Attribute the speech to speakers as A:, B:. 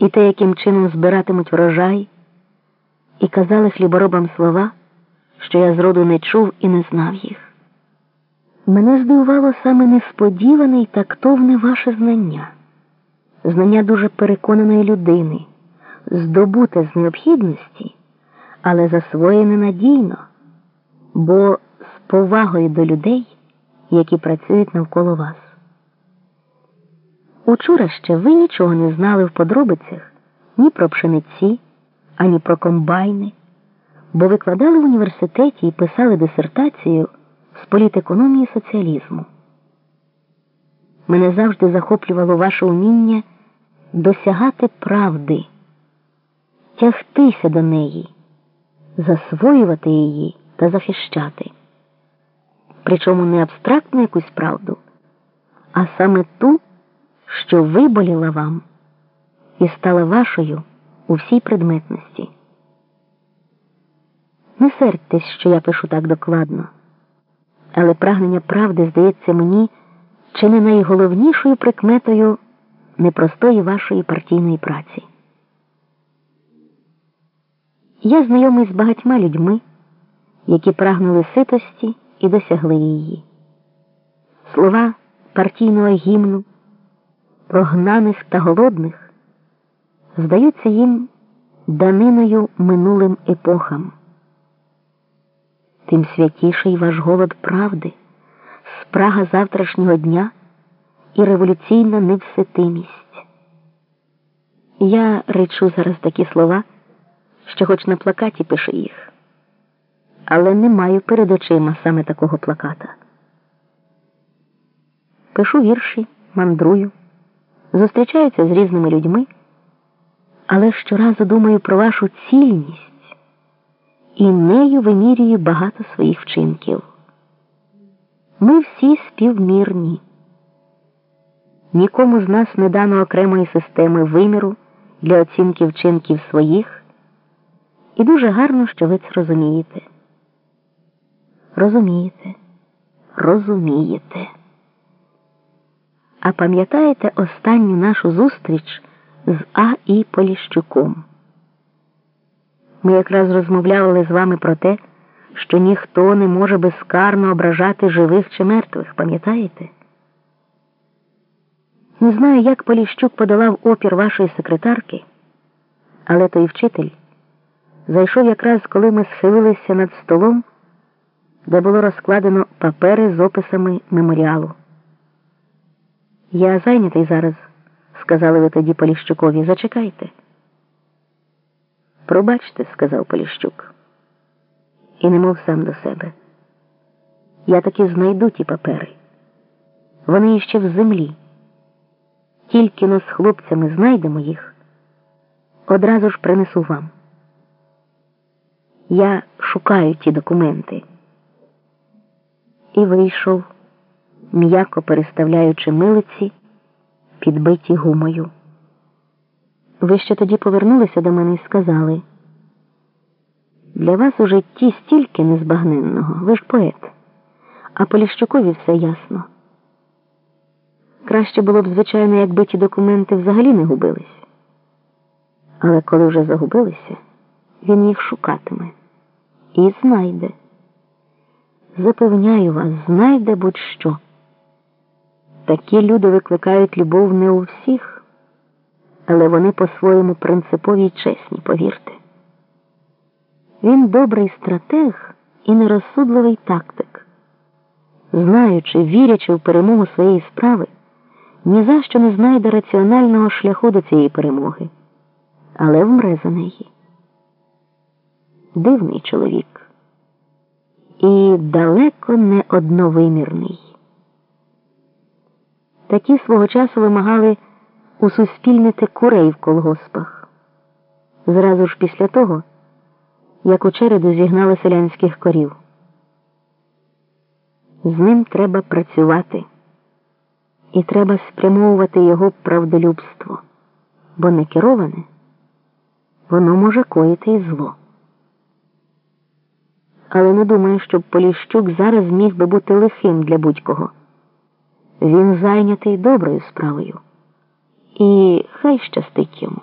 A: і те, яким чином збиратимуть врожай, і казали хліборобам слова, що я зроду не чув і не знав їх. Мене здивувало саме несподіване і тактовне ваше знання, знання дуже переконаної людини, здобуте з необхідності, але засвоєне надійно, бо з повагою до людей, які працюють навколо вас. Учора ще ви нічого не знали в подробицях ні про пшениці, ані про комбайни, бо викладали в університеті і писали дисертацію з політекономії соціалізму. Мене завжди захоплювало ваше уміння досягати правди, тягтися до неї, засвоювати її та захищати. Причому не абстрактну якусь правду, а саме ту що виболіла вам і стала вашою у всій предметності. Не сердьтесь, що я пишу так докладно, але прагнення правди здається мені чи не найголовнішою прикметою непростої вашої партійної праці. Я знайомий з багатьма людьми, які прагнули ситості і досягли її. Слова партійного гімну прогнаних та голодних здаються їм даниною минулим епохам. Тим святіший ваш голод правди, спрага завтрашнього дня і революційна невситимість. Я речу зараз такі слова, що хоч на плакаті пише їх, але не маю перед очима саме такого плаката. Пишу вірші, мандрую зустрічаюся з різними людьми, але щоразу думаю про вашу цільність і нею вимірюю багато своїх вчинків. Ми всі співмірні. Нікому з нас не дано окремої системи виміру для оцінки вчинків своїх, і дуже гарно, що ви це розумієте. Розумієте, розумієте. А пам'ятаєте останню нашу зустріч з А. І. Поліщуком? Ми якраз розмовляли з вами про те, що ніхто не може безкарно ображати живих чи мертвих, пам'ятаєте? Не знаю, як Поліщук подолав опір вашої секретарки, але той вчитель зайшов якраз коли ми схилилися над столом, де було розкладено папери з описами меморіалу. Я зайнятий зараз, сказали ви тоді Поліщукові. Зачекайте. Пробачте, сказав Поліщук. І немов сам до себе. Я таки знайду ті папери. Вони іще в землі. Тільки но з хлопцями знайдемо їх, одразу ж принесу вам. Я шукаю ті документи. І вийшов м'яко переставляючи милиці, підбиті гумою. Ви ще тоді повернулися до мене і сказали для вас у житті стільки незбагненного, ви ж поет, а Поліщукові все ясно. Краще було б, звичайно, якби ті документи взагалі не губились. Але коли вже загубилися, він їх шукатиме і знайде. Запевняю вас, знайде будь-що. Такі люди викликають любов не у всіх, але вони по-своєму принципові й чесні, повірте. Він добрий стратег і нерозсудливий тактик. Знаючи, вірячи в перемогу своєї справи, ні за що не знайде раціонального шляху до цієї перемоги, але вмре за неї. Дивний чоловік і далеко не одновимірний. Такі свого часу вимагали усуспільнити курей в колгоспах. Зразу ж після того, як у череду зігнали селянських корів. З ним треба працювати, і треба спрямовувати його правдолюбство, бо не кероване, воно може коїти і зло. Але не думаю, щоб Поліщук зараз міг би бути лихим для будь-кого. Він зайнятий доброю справою, і хай щастить йому.